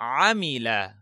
عمل